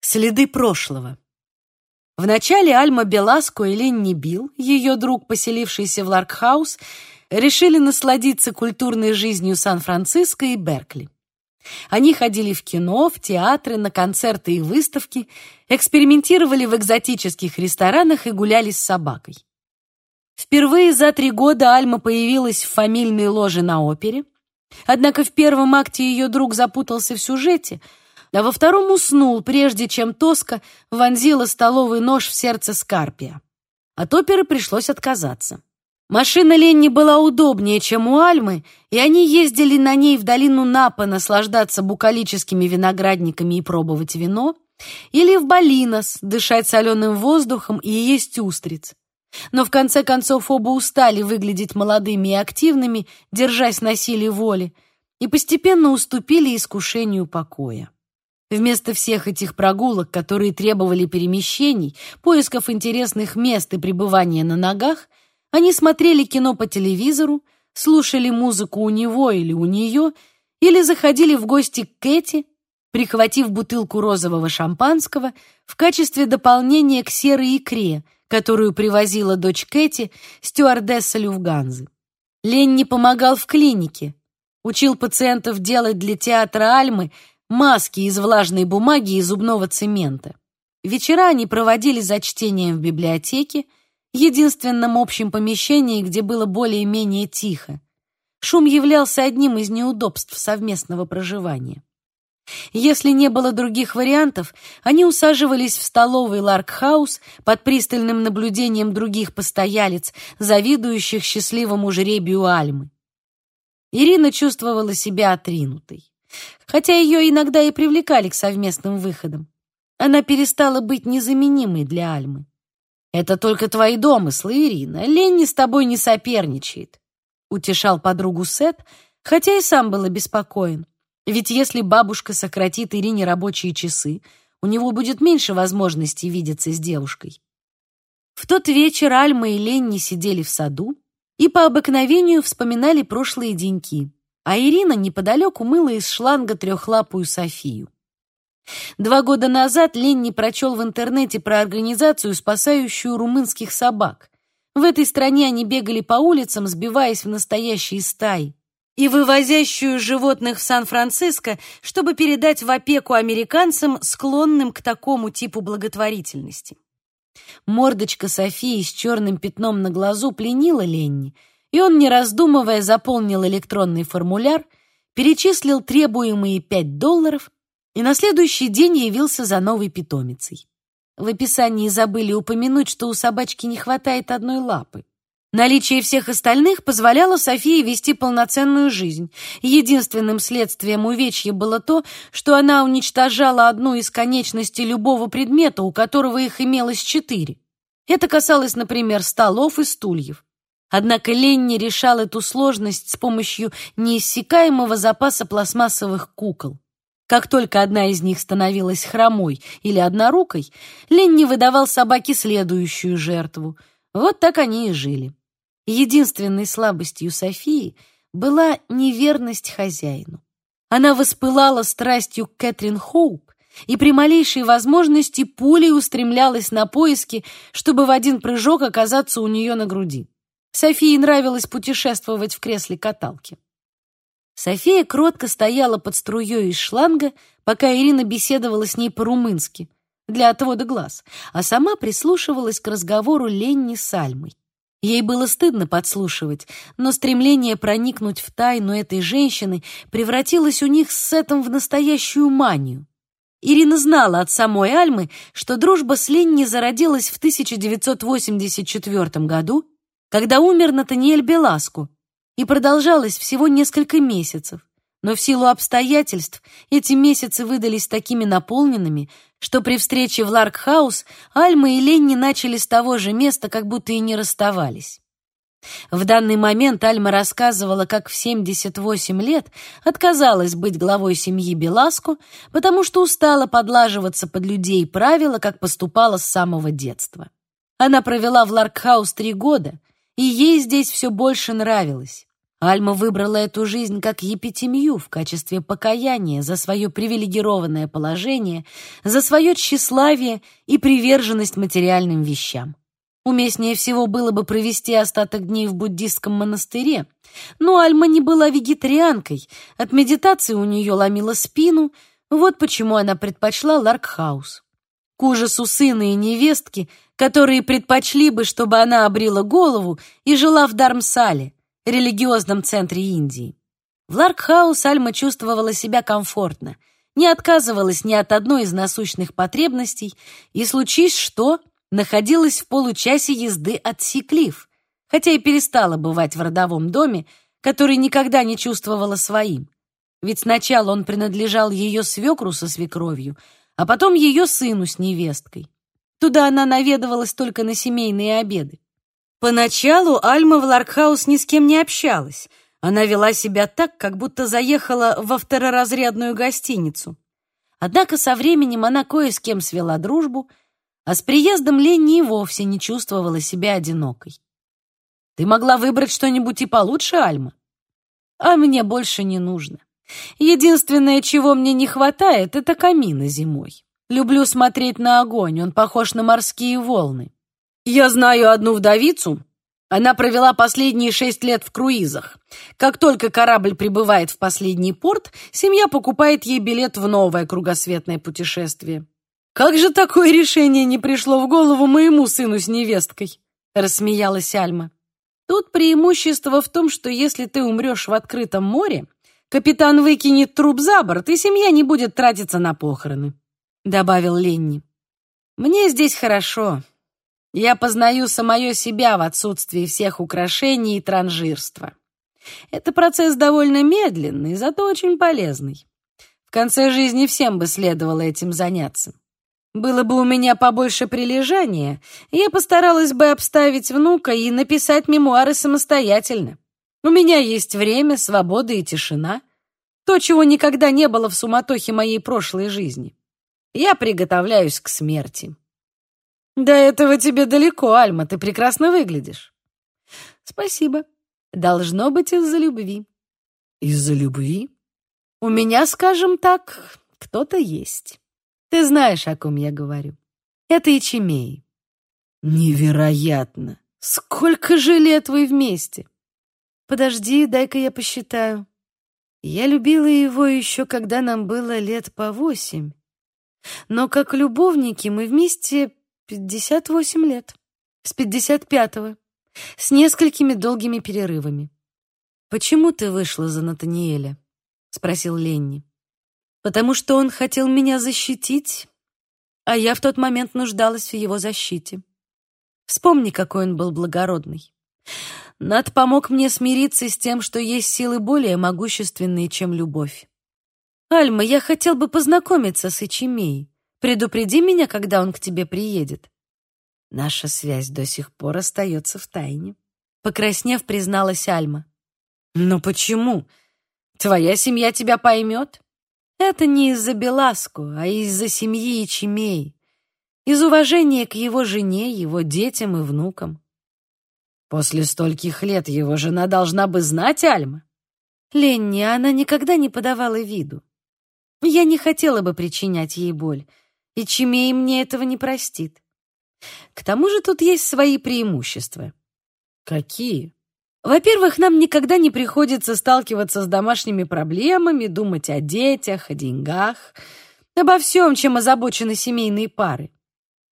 Следы прошлого. Вначале Альма Беласко и Ленни Билл, ее друг, поселившийся в Ларкхаус, решили насладиться культурной жизнью Сан-Франциско и Беркли. Они ходили в кино, в театры, на концерты и выставки, экспериментировали в экзотических ресторанах и гуляли с собакой. Впервые за три года Альма появилась в фамильной ложе на опере, однако в первом акте ее друг запутался в сюжете — а во втором уснул, прежде чем Тоска вонзила столовый нож в сердце Скарпия. От оперы пришлось отказаться. Машина Ленни была удобнее, чем у Альмы, и они ездили на ней в долину Напа наслаждаться букалическими виноградниками и пробовать вино, или в Балинос дышать соленым воздухом и есть устриц. Но в конце концов оба устали выглядеть молодыми и активными, держась на силе воли, и постепенно уступили искушению покоя. Вместо всех этих прогулок, которые требовали перемещений, поисков интересных мест и пребывания на ногах, они смотрели кино по телевизору, слушали музыку у него или у нее, или заходили в гости к Кэти, прихватив бутылку розового шампанского в качестве дополнения к серой икре, которую привозила дочь Кэти, стюардесса Люфтганзы. Ленни помогал в клинике, учил пациентов делать для театра Альмы маски из влажной бумаги и зубного цемента. Вечера они проводили за чтением в библиотеке, единственном общем помещении, где было более-менее тихо. Шум являлся одним из неудобств совместного проживания. Если не было других вариантов, они усаживались в столовой Ларкхаус под пристальным наблюдением других постоялец, завидующих счастливому жребию Альмы. Ирина чувствовала себя отринутой хотя ее иногда и привлекали к совместным выходам. Она перестала быть незаменимой для Альмы. «Это только твои домыслы, Ирина. Ленни с тобой не соперничает», — утешал подругу Сет, хотя и сам был обеспокоен. Ведь если бабушка сократит Ирине рабочие часы, у него будет меньше возможностей видеться с девушкой. В тот вечер Альма и Ленни сидели в саду и по обыкновению вспоминали прошлые деньки а Ирина неподалеку мыла из шланга трехлапую Софию. Два года назад Ленни прочел в интернете про организацию, спасающую румынских собак. В этой стране они бегали по улицам, сбиваясь в настоящие стаи, и вывозящую животных в Сан-Франциско, чтобы передать в опеку американцам, склонным к такому типу благотворительности. Мордочка Софии с черным пятном на глазу пленила Ленни — и он, не раздумывая, заполнил электронный формуляр, перечислил требуемые 5 долларов и на следующий день явился за новой питомицей. В описании забыли упомянуть, что у собачки не хватает одной лапы. Наличие всех остальных позволяло Софии вести полноценную жизнь. Единственным следствием увечья было то, что она уничтожала одну из конечностей любого предмета, у которого их имелось четыре. Это касалось, например, столов и стульев. Однако Ленни решал эту сложность с помощью неиссякаемого запаса пластмассовых кукол. Как только одна из них становилась хромой или однорукой, Ленни выдавал собаке следующую жертву. Вот так они и жили. Единственной слабостью Софии была неверность хозяину. Она воспылала страстью к Кэтрин Хоуп и при малейшей возможности пулей устремлялась на поиски, чтобы в один прыжок оказаться у нее на груди. Софии нравилось путешествовать в кресле каталки. София кротко стояла под струей из шланга, пока Ирина беседовала с ней по-румынски, для отвода глаз, а сама прислушивалась к разговору Ленни с Альмой. Ей было стыдно подслушивать, но стремление проникнуть в тайну этой женщины превратилось у них с Сетом в настоящую манию. Ирина знала от самой Альмы, что дружба с Ленни зародилась в 1984 году когда умер Натаниэль Беласку, и продолжалась всего несколько месяцев. Но в силу обстоятельств эти месяцы выдались такими наполненными, что при встрече в Ларкхаус Альма и Ленни начали с того же места, как будто и не расставались. В данный момент Альма рассказывала, как в 78 лет отказалась быть главой семьи Беласку, потому что устала подлаживаться под людей и правила, как поступала с самого детства. Она провела в Ларкхаус три года, и ей здесь все больше нравилось. Альма выбрала эту жизнь как епитимью в качестве покаяния за свое привилегированное положение, за свое тщеславие и приверженность материальным вещам. Уместнее всего было бы провести остаток дней в буддистском монастыре, но Альма не была вегетарианкой, от медитации у нее ломила спину, вот почему она предпочла Ларкхаус. К ужасу сына и невестки, которые предпочли бы, чтобы она обрила голову и жила в Дармсале, религиозном центре Индии. В Ларкхаус Альма чувствовала себя комфортно, не отказывалась ни от одной из насущных потребностей, и, случись что, находилась в получасе езды от Си-Клифф, хотя и перестала бывать в родовом доме, который никогда не чувствовала своим. Ведь сначала он принадлежал ее свекру со свекровью, а потом ее сыну с невесткой. Туда она наведывалась только на семейные обеды. Поначалу Альма в Ларкхаус ни с кем не общалась. Она вела себя так, как будто заехала во второразрядную гостиницу. Однако со временем она кое с кем свела дружбу, а с приездом Ленни и вовсе не чувствовала себя одинокой. «Ты могла выбрать что-нибудь и получше, Альма?» «А мне больше не нужно. Единственное, чего мне не хватает, это камина зимой. Люблю смотреть на огонь, он похож на морские волны. Я знаю одну вдовицу. Она провела последние шесть лет в круизах. Как только корабль прибывает в последний порт, семья покупает ей билет в новое кругосветное путешествие. Как же такое решение не пришло в голову моему сыну с невесткой? Рассмеялась Альма. Тут преимущество в том, что если ты умрешь в открытом море, капитан выкинет труп за борт, и семья не будет тратиться на похороны, добавил Ленни. Мне здесь хорошо. Я познаю самое себя в отсутствии всех украшений и транжирства. Это процесс довольно медленный, зато очень полезный. В конце жизни всем бы следовало этим заняться. Было бы у меня побольше прилежания, я постаралась бы обставить внука и написать мемуары самостоятельно. У меня есть время, свобода и тишина. То, чего никогда не было в суматохе моей прошлой жизни. Я приготовляюсь к смерти. До этого тебе далеко, Альма, ты прекрасно выглядишь. Спасибо. Должно быть из-за любви. Из-за любви? У меня, скажем так, кто-то есть. Ты знаешь, о ком я говорю. Это Ичимей. Невероятно. Сколько же лет вы вместе? Подожди, дай-ка я посчитаю. Я любила его еще, когда нам было лет по восемь. Но как любовники мы вместе Пятьдесят восемь лет. С пятьдесят пятого. С несколькими долгими перерывами. «Почему ты вышла за Натаниэля?» — спросил Ленни. «Потому что он хотел меня защитить, а я в тот момент нуждалась в его защите. Вспомни, какой он был благородный. Над помог мне смириться с тем, что есть силы более могущественные, чем любовь. Альма, я хотел бы познакомиться с Ичимей. Предупреди меня, когда он к тебе приедет. Наша связь до сих пор остается в тайне. Покраснев, призналась Альма. Но почему? Твоя семья тебя поймет? Это не из-за Беласку, а из-за семьи Ичимей. Из уважения к его жене, его детям и внукам. После стольких лет его жена должна бы знать Альма. Ленни, она никогда не подавала виду. Я не хотела бы причинять ей боль и Чимей мне этого не простит. К тому же тут есть свои преимущества. Какие? Во-первых, нам никогда не приходится сталкиваться с домашними проблемами, думать о детях, о деньгах, обо всем, чем озабочены семейные пары.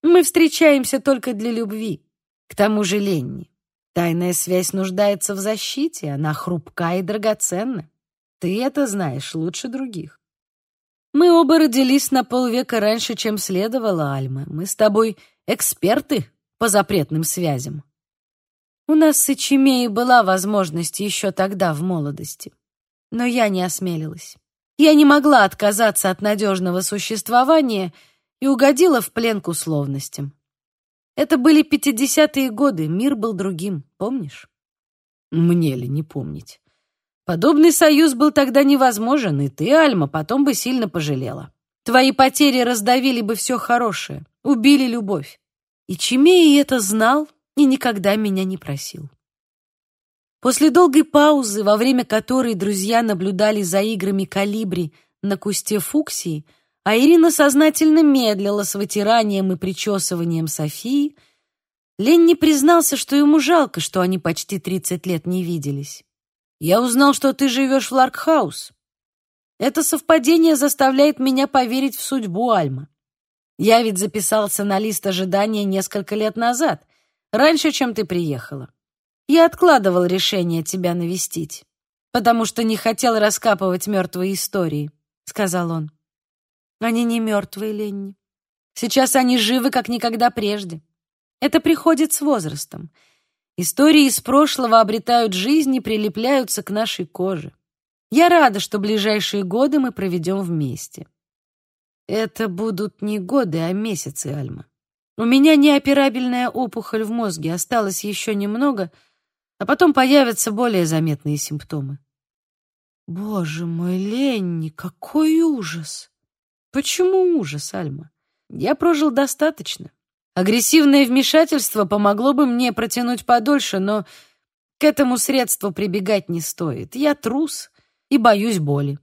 Мы встречаемся только для любви. К тому же Ленни. Тайная связь нуждается в защите, она хрупка и драгоценна. Ты это знаешь лучше других. Мы оба родились на полвека раньше, чем следовало, Альма. Мы с тобой эксперты по запретным связям. У нас с Ичимеей была возможность еще тогда, в молодости. Но я не осмелилась. Я не могла отказаться от надежного существования и угодила в плен к условностям. Это были пятидесятые годы, мир был другим, помнишь? Мне ли не помнить? Подобный союз был тогда невозможен, и ты, Альма, потом бы сильно пожалела. Твои потери раздавили бы все хорошее, убили любовь. И Чимей это знал и никогда меня не просил. После долгой паузы, во время которой друзья наблюдали за играми калибри на кусте фуксии, а Ирина сознательно медлила с вытиранием и причесыванием Софии, Ленни признался, что ему жалко, что они почти 30 лет не виделись. «Я узнал, что ты живешь в Ларкхаус. Это совпадение заставляет меня поверить в судьбу Альма. Я ведь записался на лист ожидания несколько лет назад, раньше, чем ты приехала. Я откладывал решение тебя навестить, потому что не хотел раскапывать мертвые истории», — сказал он. «Они не мертвые, Ленни. Сейчас они живы, как никогда прежде. Это приходит с возрастом. Истории из прошлого обретают жизнь и прилепляются к нашей коже. Я рада, что ближайшие годы мы проведем вместе. Это будут не годы, а месяцы, Альма. У меня неоперабельная опухоль в мозге, осталось еще немного, а потом появятся более заметные симптомы. Боже мой, Ленни, какой ужас! Почему ужас, Альма? Я прожил достаточно. Агрессивное вмешательство помогло бы мне протянуть подольше, но к этому средству прибегать не стоит. Я трус и боюсь боли.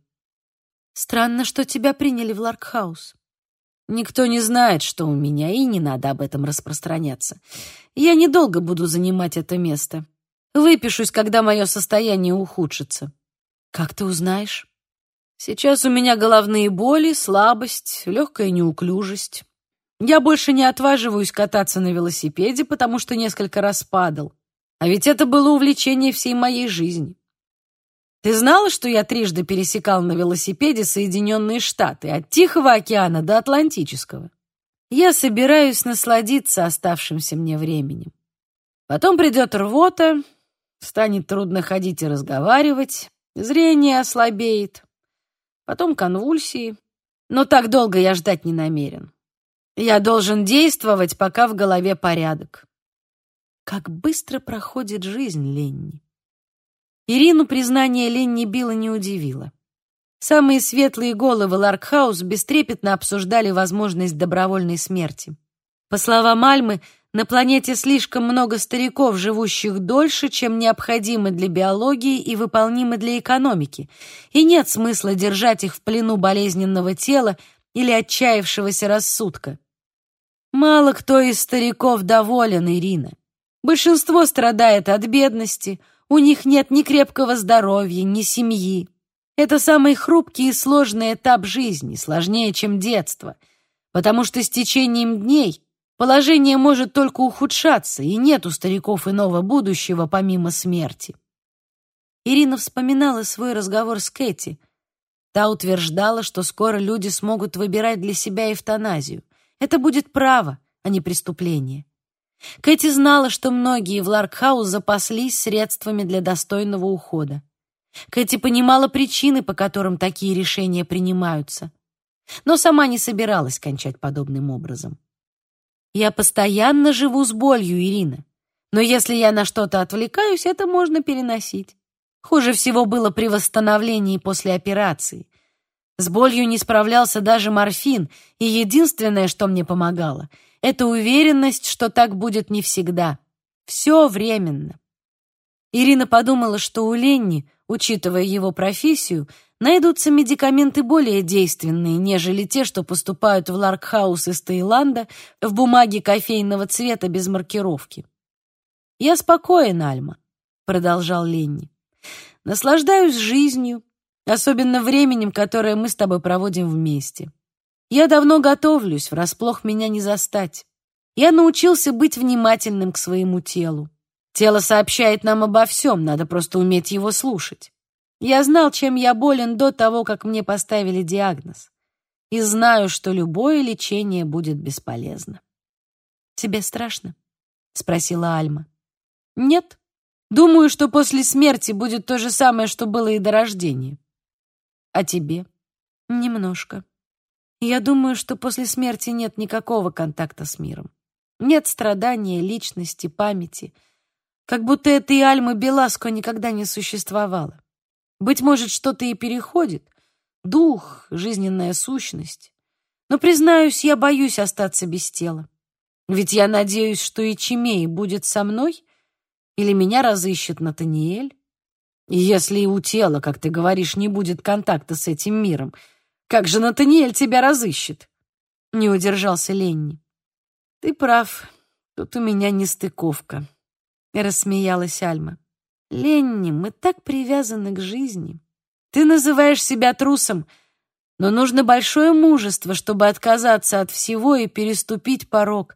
Странно, что тебя приняли в Ларкхаус. Никто не знает, что у меня, и не надо об этом распространяться. Я недолго буду занимать это место. Выпишусь, когда мое состояние ухудшится. Как ты узнаешь? Сейчас у меня головные боли, слабость, легкая неуклюжесть. Я больше не отваживаюсь кататься на велосипеде, потому что несколько раз падал. А ведь это было увлечение всей моей жизни. Ты знала, что я трижды пересекал на велосипеде Соединенные Штаты, от Тихого океана до Атлантического? Я собираюсь насладиться оставшимся мне временем. Потом придет рвота, станет трудно ходить и разговаривать, зрение ослабеет, потом конвульсии. Но так долго я ждать не намерен. Я должен действовать, пока в голове порядок. Как быстро проходит жизнь, Ленни. Ирину признание Ленни Билла не удивило. Самые светлые головы Ларкхаус бестрепетно обсуждали возможность добровольной смерти. По словам Альмы, на планете слишком много стариков, живущих дольше, чем необходимо для биологии и выполнимы для экономики, и нет смысла держать их в плену болезненного тела или отчаявшегося рассудка. Мало кто из стариков доволен, Ирина. Большинство страдает от бедности, у них нет ни крепкого здоровья, ни семьи. Это самый хрупкий и сложный этап жизни, сложнее, чем детство, потому что с течением дней положение может только ухудшаться, и нет у стариков иного будущего помимо смерти. Ирина вспоминала свой разговор с Кэти. Та утверждала, что скоро люди смогут выбирать для себя эвтаназию. Это будет право, а не преступление. Кэти знала, что многие в Ларкхаус запаслись средствами для достойного ухода. Кэти понимала причины, по которым такие решения принимаются, но сама не собиралась кончать подобным образом. «Я постоянно живу с болью, Ирина, но если я на что-то отвлекаюсь, это можно переносить. Хуже всего было при восстановлении после операции. С болью не справлялся даже морфин, и единственное, что мне помогало, это уверенность, что так будет не всегда. Все временно. Ирина подумала, что у Ленни, учитывая его профессию, найдутся медикаменты более действенные, нежели те, что поступают в Ларкхаус из Таиланда в бумаге кофейного цвета без маркировки. «Я спокоен, Альма», — продолжал Ленни. «Наслаждаюсь жизнью, особенно временем, которое мы с тобой проводим вместе. Я давно готовлюсь, врасплох меня не застать. Я научился быть внимательным к своему телу. Тело сообщает нам обо всем, надо просто уметь его слушать. Я знал, чем я болен до того, как мне поставили диагноз. И знаю, что любое лечение будет бесполезно. «Тебе страшно?» — спросила Альма. «Нет. Думаю, что после смерти будет то же самое, что было и до рождения. А тебе? Немножко. Я думаю, что после смерти нет никакого контакта с миром. Нет страдания, личности, памяти. Как будто этой Альмы Беласко никогда не существовало. Быть может, что-то и переходит. Дух, жизненная сущность. Но, признаюсь, я боюсь остаться без тела. Ведь я надеюсь, что и Чимей будет со мной, Или меня разыщет Натаниэль? Если и у тела, как ты говоришь, не будет контакта с этим миром, как же Натаниэль тебя разыщет? Не удержался Ленни. Ты прав, тут у меня нестыковка. Рассмеялась Альма. Ленни, мы так привязаны к жизни. Ты называешь себя трусом, но нужно большое мужество, чтобы отказаться от всего и переступить порог,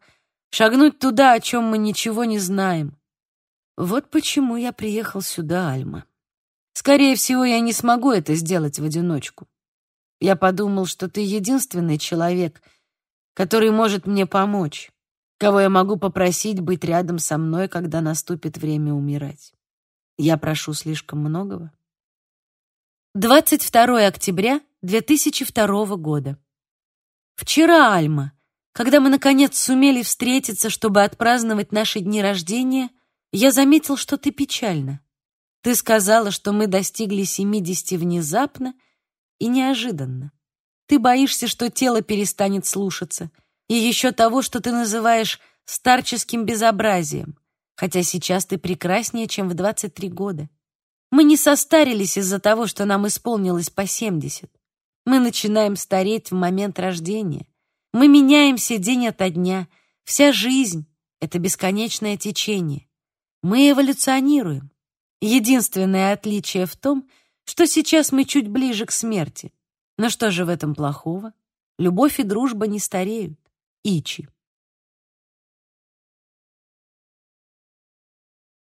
шагнуть туда, о чем мы ничего не знаем. Вот почему я приехал сюда, Альма. Скорее всего, я не смогу это сделать в одиночку. Я подумал, что ты единственный человек, который может мне помочь, кого я могу попросить быть рядом со мной, когда наступит время умирать. Я прошу слишком многого. 22 октября 2002 года. Вчера, Альма, когда мы наконец сумели встретиться, чтобы отпраздновать наши дни рождения, я заметил, что ты печальна. Ты сказала, что мы достигли 70 внезапно и неожиданно. Ты боишься, что тело перестанет слушаться, и еще того, что ты называешь старческим безобразием, хотя сейчас ты прекраснее, чем в 23 года. Мы не состарились из-за того, что нам исполнилось по 70. Мы начинаем стареть в момент рождения. Мы меняемся день ото дня. Вся жизнь — это бесконечное течение. Мы эволюционируем. Единственное отличие в том, что сейчас мы чуть ближе к смерти. Но что же в этом плохого? Любовь и дружба не стареют. Ичи.